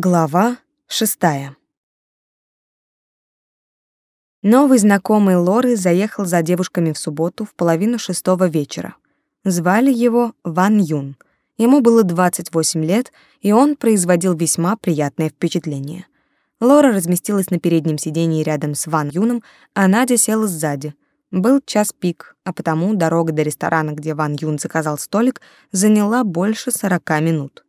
Глава шестая. Новый знакомый Лоры заехал за девушками в субботу в половину шестого вечера. Звали его Ван Юн. Ему было 28 лет, и он производил весьма приятное впечатление. Лора разместилась на переднем сиденье рядом с Ван Юном, а Надя села сзади. Был час пик, а потому дорога до ресторана, где Ван Юн заказал столик, заняла больше 40 минут.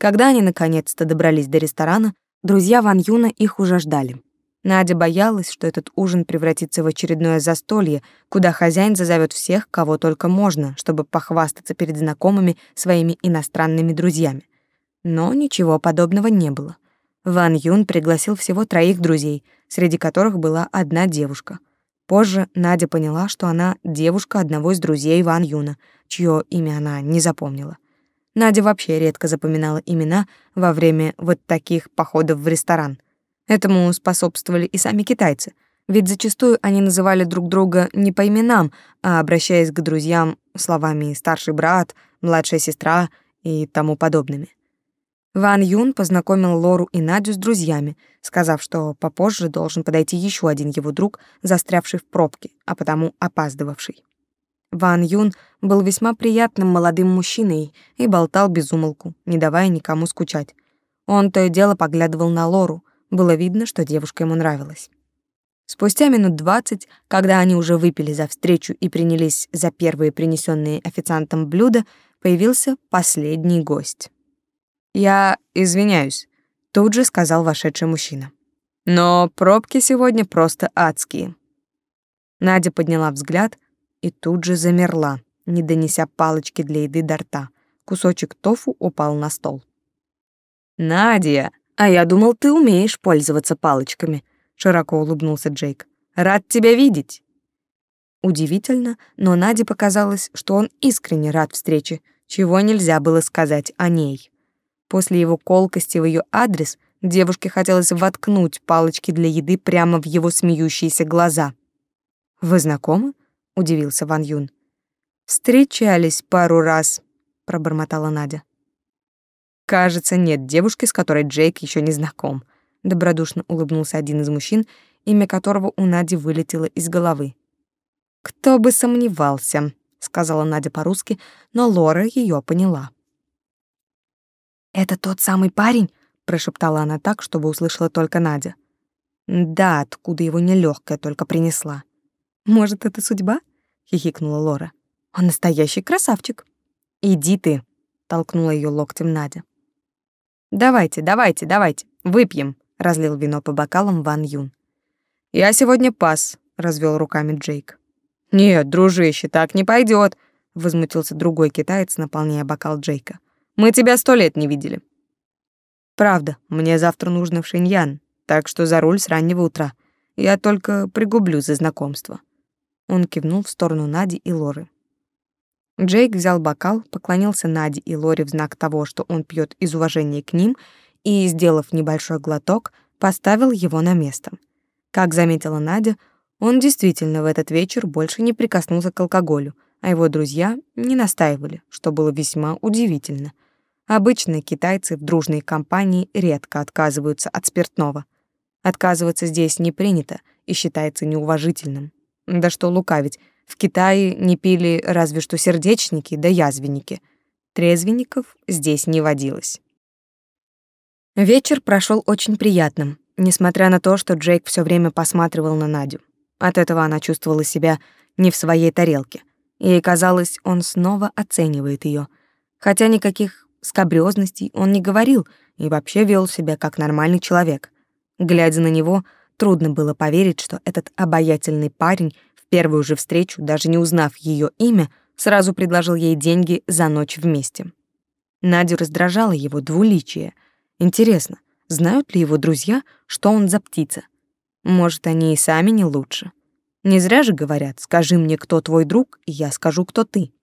Когда они наконец-то добрались до ресторана, друзья Ван Юна их уже ждали. Надя боялась, что этот ужин превратится в очередное застолье, куда хозяин зазовет всех, кого только можно, чтобы похвастаться перед знакомыми своими иностранными друзьями. Но ничего подобного не было. Ван Юн пригласил всего троих друзей, среди которых была одна девушка. Позже Надя поняла, что она девушка одного из друзей Ван Юна, чье имя она не запомнила. Надя вообще редко запоминала имена во время вот таких походов в ресторан. Этому способствовали и сами китайцы, ведь зачастую они называли друг друга не по именам, а обращаясь к друзьям словами «старший брат», «младшая сестра» и тому подобными. Ван Юн познакомил Лору и Надю с друзьями, сказав, что попозже должен подойти еще один его друг, застрявший в пробке, а потому опаздывавший. Ван Юн был весьма приятным молодым мужчиной и болтал без умолку, не давая никому скучать. Он то и дело поглядывал на Лору, было видно, что девушка ему нравилась. Спустя минут двадцать, когда они уже выпили за встречу и принялись за первые принесенные официантом блюда, появился последний гость. «Я извиняюсь», — тут же сказал вошедший мужчина. «Но пробки сегодня просто адские». Надя подняла взгляд — и тут же замерла, не донеся палочки для еды до рта. Кусочек тофу упал на стол. «Надя, а я думал, ты умеешь пользоваться палочками», — широко улыбнулся Джейк. «Рад тебя видеть». Удивительно, но Наде показалось, что он искренне рад встрече, чего нельзя было сказать о ней. После его колкости в ее адрес девушке хотелось воткнуть палочки для еды прямо в его смеющиеся глаза. «Вы знакомы?» Удивился Ван Юн. Встречались пару раз, пробормотала Надя. Кажется, нет девушки, с которой Джейк еще не знаком, добродушно улыбнулся один из мужчин, имя которого у Нади вылетело из головы. Кто бы сомневался, сказала Надя по-русски, но Лора ее поняла. Это тот самый парень, прошептала она так, чтобы услышала только Надя. Да, откуда его нелегкая только принесла. Может, это судьба? хихикнула Лора. Он настоящий красавчик. Иди ты, толкнула ее локтем Надя. Давайте, давайте, давайте, выпьем, разлил вино по бокалам Ван Юн. Я сегодня пас, развел руками Джейк. Нет, дружище, так не пойдет, возмутился другой китаец, наполняя бокал Джейка. Мы тебя сто лет не видели. Правда, мне завтра нужно в Шиньян, так что за руль с раннего утра. Я только пригублю за знакомство. Он кивнул в сторону Нади и Лоры. Джейк взял бокал, поклонился Наде и Лоре в знак того, что он пьет из уважения к ним, и, сделав небольшой глоток, поставил его на место. Как заметила Надя, он действительно в этот вечер больше не прикоснулся к алкоголю, а его друзья не настаивали, что было весьма удивительно. Обычно китайцы в дружной компании редко отказываются от спиртного. Отказываться здесь не принято и считается неуважительным. Да что лукавить, в Китае не пили разве что сердечники да язвенники. Трезвенников здесь не водилось. Вечер прошел очень приятным, несмотря на то, что Джейк все время посматривал на Надю. От этого она чувствовала себя не в своей тарелке. Ей казалось, он снова оценивает ее, Хотя никаких скабрёзностей он не говорил и вообще вел себя как нормальный человек. Глядя на него, Трудно было поверить, что этот обаятельный парень в первую же встречу, даже не узнав ее имя, сразу предложил ей деньги за ночь вместе. Надю раздражало его двуличие. Интересно, знают ли его друзья, что он за птица? Может, они и сами не лучше. Не зря же говорят «скажи мне, кто твой друг, и я скажу, кто ты».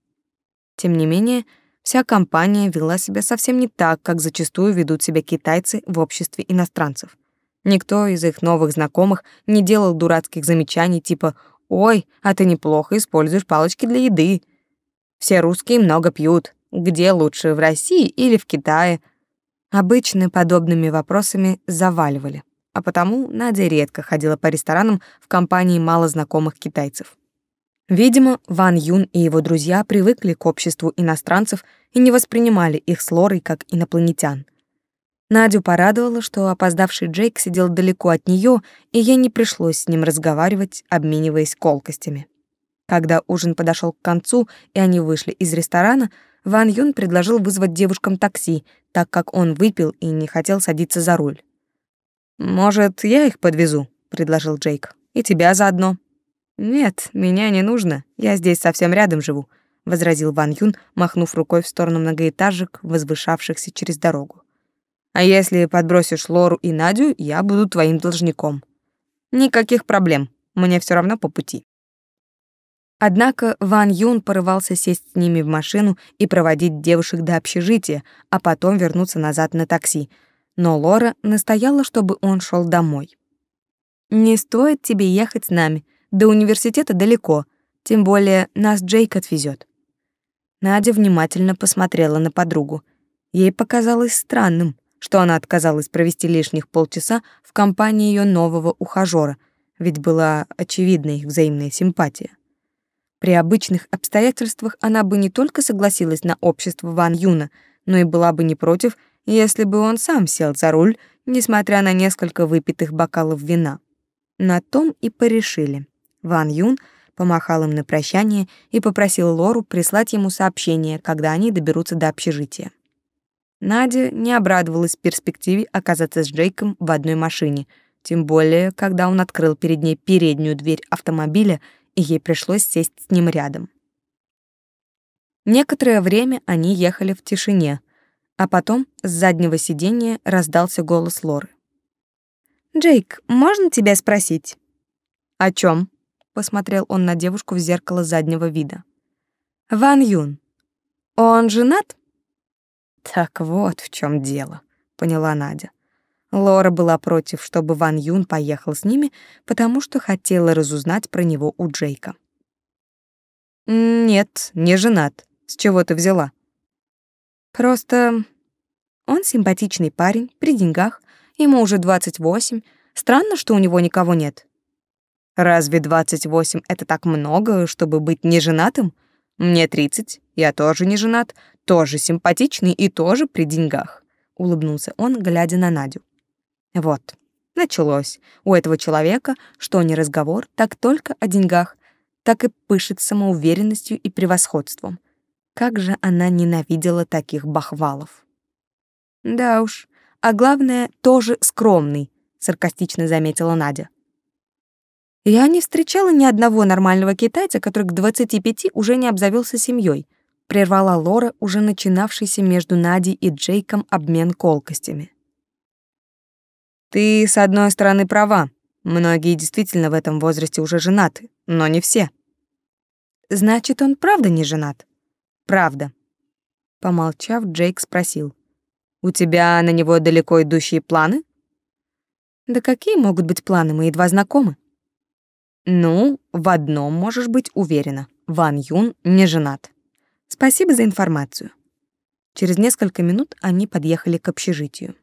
Тем не менее, вся компания вела себя совсем не так, как зачастую ведут себя китайцы в обществе иностранцев — Никто из их новых знакомых не делал дурацких замечаний типа «Ой, а ты неплохо используешь палочки для еды». Все русские много пьют. Где лучше, в России или в Китае? Обычно подобными вопросами заваливали, а потому Надя редко ходила по ресторанам в компании малознакомых китайцев. Видимо, Ван Юн и его друзья привыкли к обществу иностранцев и не воспринимали их с Лорой как инопланетян. Надю порадовало, что опоздавший Джейк сидел далеко от нее, и ей не пришлось с ним разговаривать, обмениваясь колкостями. Когда ужин подошел к концу, и они вышли из ресторана, Ван Юн предложил вызвать девушкам такси, так как он выпил и не хотел садиться за руль. «Может, я их подвезу?» — предложил Джейк. «И тебя заодно». «Нет, меня не нужно. Я здесь совсем рядом живу», — возразил Ван Юн, махнув рукой в сторону многоэтажек, возвышавшихся через дорогу. «А если подбросишь Лору и Надю, я буду твоим должником». «Никаких проблем. Мне все равно по пути». Однако Ван Юн порывался сесть с ними в машину и проводить девушек до общежития, а потом вернуться назад на такси. Но Лора настояла, чтобы он шел домой. «Не стоит тебе ехать с нами. До университета далеко, тем более нас Джейк отвезет. Надя внимательно посмотрела на подругу. Ей показалось странным, что она отказалась провести лишних полчаса в компании ее нового ухажёра, ведь была очевидна их взаимная симпатия. При обычных обстоятельствах она бы не только согласилась на общество Ван Юна, но и была бы не против, если бы он сам сел за руль, несмотря на несколько выпитых бокалов вина. На том и порешили. Ван Юн помахал им на прощание и попросил Лору прислать ему сообщение, когда они доберутся до общежития. Надя не обрадовалась перспективе оказаться с Джейком в одной машине, тем более, когда он открыл перед ней переднюю дверь автомобиля, и ей пришлось сесть с ним рядом. Некоторое время они ехали в тишине, а потом с заднего сиденья раздался голос Лоры. «Джейк, можно тебя спросить?» «О чем? посмотрел он на девушку в зеркало заднего вида. Ван Юн. Он женат? Так вот в чем дело, поняла Надя. Лора была против, чтобы Ван Юн поехал с ними, потому что хотела разузнать про него у Джейка. Нет, не женат. С чего ты взяла? Просто он симпатичный парень, при деньгах, ему уже 28. Странно, что у него никого нет. Разве 28 — это так много, чтобы быть неженатым? Мне 30, я тоже не женат, тоже симпатичный и тоже при деньгах. Улыбнулся он, глядя на Надю. Вот, началось. У этого человека, что не разговор, так только о деньгах, так и пышет самоуверенностью и превосходством. Как же она ненавидела таких бахвалов. Да уж, а главное, тоже скромный, саркастично заметила Надя. Я не встречала ни одного нормального китайца, который к 25 уже не обзавелся семьей. Прервала Лора, уже начинавшийся между Надей и Джейком обмен колкостями. Ты, с одной стороны, права. Многие действительно в этом возрасте уже женаты, но не все. Значит, он правда не женат? Правда. Помолчав, Джейк спросил. У тебя на него далеко идущие планы? Да какие могут быть планы, мы едва знакомы. Ну, в одном можешь быть уверена. Ван Юн не женат. Спасибо за информацию. Через несколько минут они подъехали к общежитию.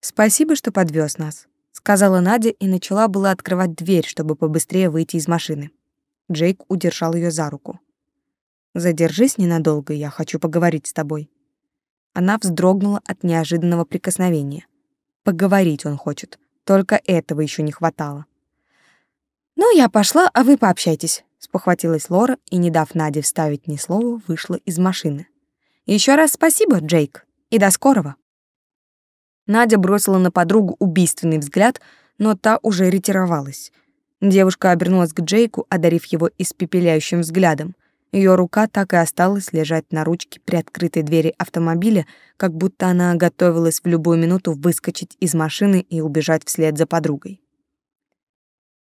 Спасибо, что подвез нас, сказала Надя и начала было открывать дверь, чтобы побыстрее выйти из машины. Джейк удержал ее за руку. Задержись ненадолго, я хочу поговорить с тобой. Она вздрогнула от неожиданного прикосновения. Поговорить он хочет, только этого еще не хватало. «Ну, я пошла, а вы пообщайтесь», — спохватилась Лора и, не дав Наде вставить ни слова, вышла из машины. Еще раз спасибо, Джейк, и до скорого». Надя бросила на подругу убийственный взгляд, но та уже ретировалась. Девушка обернулась к Джейку, одарив его испепеляющим взглядом. Ее рука так и осталась лежать на ручке при открытой двери автомобиля, как будто она готовилась в любую минуту выскочить из машины и убежать вслед за подругой.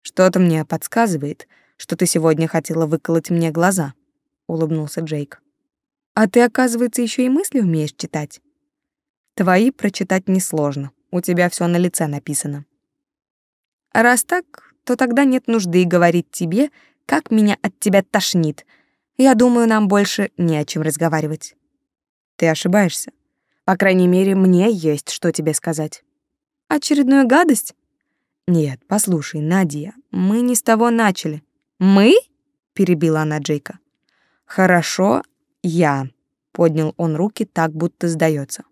Что-то мне подсказывает, что ты сегодня хотела выколоть мне глаза, улыбнулся Джейк. А ты, оказывается, еще и мысли умеешь читать. Твои прочитать несложно. У тебя все на лице написано. Раз так, то тогда нет нужды говорить тебе, как меня от тебя тошнит. Я думаю, нам больше не о чем разговаривать. Ты ошибаешься. По крайней мере, мне есть что тебе сказать. Очередную гадость? Нет, послушай, Надя, мы не с того начали. Мы? перебила она Джейка. Хорошо, я. Поднял он руки так, будто сдается.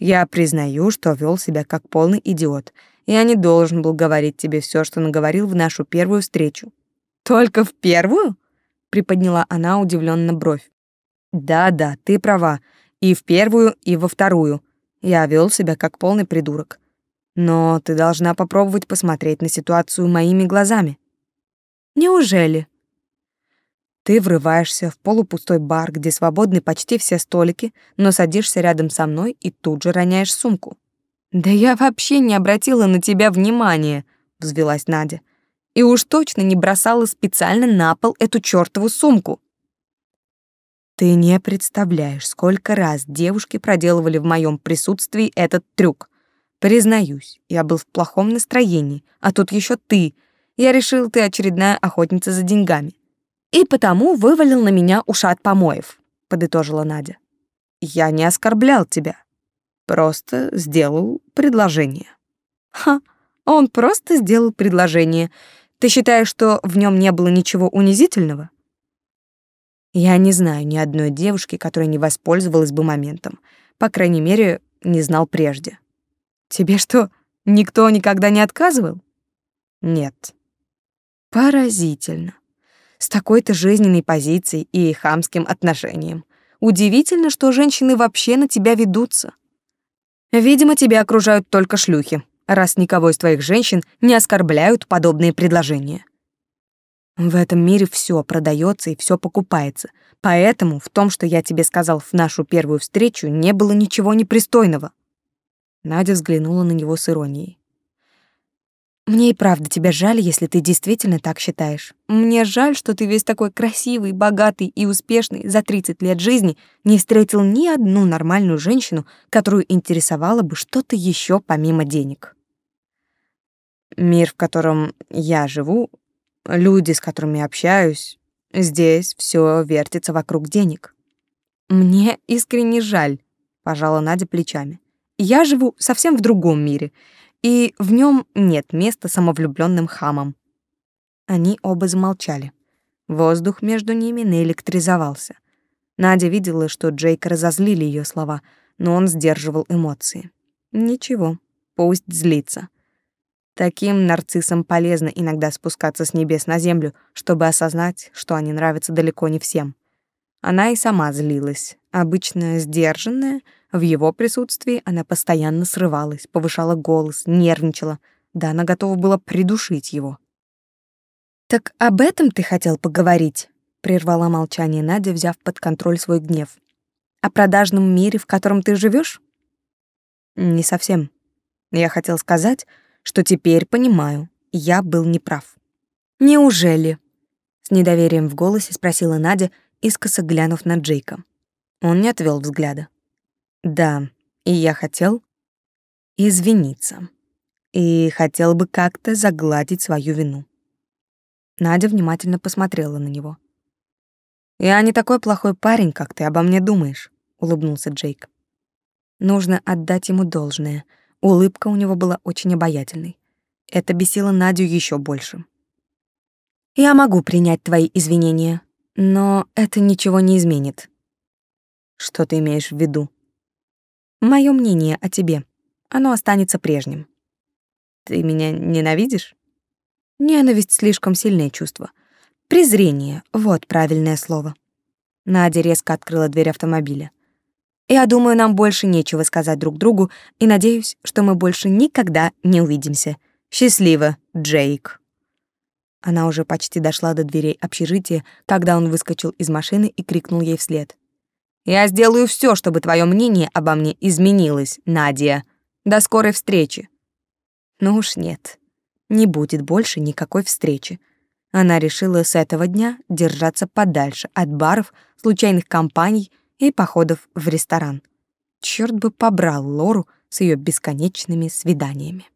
Я признаю, что вел себя как полный идиот. Я не должен был говорить тебе все, что наговорил в нашу первую встречу. Только в первую? приподняла она удивленно бровь. Да-да, ты права. И в первую, и во вторую. Я вел себя как полный придурок. Но ты должна попробовать посмотреть на ситуацию моими глазами. Неужели? Ты врываешься в полупустой бар, где свободны почти все столики, но садишься рядом со мной и тут же роняешь сумку. Да я вообще не обратила на тебя внимания, взвилась Надя. И уж точно не бросала специально на пол эту чёртову сумку. Ты не представляешь, сколько раз девушки проделывали в моем присутствии этот трюк. Признаюсь, я был в плохом настроении, а тут еще ты. Я решил, ты очередная охотница за деньгами и потому вывалил на меня ушат помоев, подытожила Надя. Я не оскорблял тебя, просто сделал предложение. Ха, он просто сделал предложение. Ты считаешь, что в нем не было ничего унизительного? Я не знаю ни одной девушки, которая не воспользовалась бы моментом. По крайней мере, не знал прежде. Тебе что, никто никогда не отказывал? Нет. Поразительно с такой-то жизненной позицией и хамским отношением. Удивительно, что женщины вообще на тебя ведутся. Видимо, тебя окружают только шлюхи, раз никого из твоих женщин не оскорбляют подобные предложения. В этом мире все продается и все покупается. Поэтому в том, что я тебе сказал в нашу первую встречу, не было ничего непристойного. Надя взглянула на него с иронией. Мне и правда тебя жаль, если ты действительно так считаешь. Мне жаль, что ты весь такой красивый, богатый и успешный за 30 лет жизни не встретил ни одну нормальную женщину, которую интересовало бы что-то еще помимо денег. Мир, в котором я живу, люди, с которыми общаюсь, здесь все вертится вокруг денег. Мне искренне жаль, пожала Надя плечами. Я живу совсем в другом мире — и в нем нет места самовлюбленным хамам. Они оба замолчали. Воздух между ними наэлектризовался. Надя видела, что Джейка разозлили ее слова, но он сдерживал эмоции. Ничего, пусть злится. Таким нарциссам полезно иногда спускаться с небес на землю, чтобы осознать, что они нравятся далеко не всем. Она и сама злилась, обычно сдержанная, в его присутствии она постоянно срывалась, повышала голос, нервничала. Да она готова была придушить его. «Так об этом ты хотел поговорить?» — прервала молчание Надя, взяв под контроль свой гнев. «О продажном мире, в котором ты живешь? «Не совсем. Я хотел сказать, что теперь понимаю, я был неправ». «Неужели?» — с недоверием в голосе спросила Надя, искоса глянув на Джейка. Он не отвел взгляда. Да, и я хотел извиниться. И хотел бы как-то загладить свою вину. Надя внимательно посмотрела на него. «Я не такой плохой парень, как ты обо мне думаешь», — улыбнулся Джейк. Нужно отдать ему должное. Улыбка у него была очень обаятельной. Это бесило Надю еще больше. «Я могу принять твои извинения, но это ничего не изменит». «Что ты имеешь в виду?» Мое мнение о тебе. Оно останется прежним. Ты меня ненавидишь? Ненависть слишком сильное чувство. Презрение — вот правильное слово. Надя резко открыла дверь автомобиля. Я думаю, нам больше нечего сказать друг другу, и надеюсь, что мы больше никогда не увидимся. Счастливо, Джейк. Она уже почти дошла до дверей общежития, когда он выскочил из машины и крикнул ей вслед. Я сделаю все, чтобы твое мнение обо мне изменилось, Надя. До скорой встречи. Ну уж нет. Не будет больше никакой встречи. Она решила с этого дня держаться подальше от баров, случайных компаний и походов в ресторан. Черт бы побрал Лору с ее бесконечными свиданиями.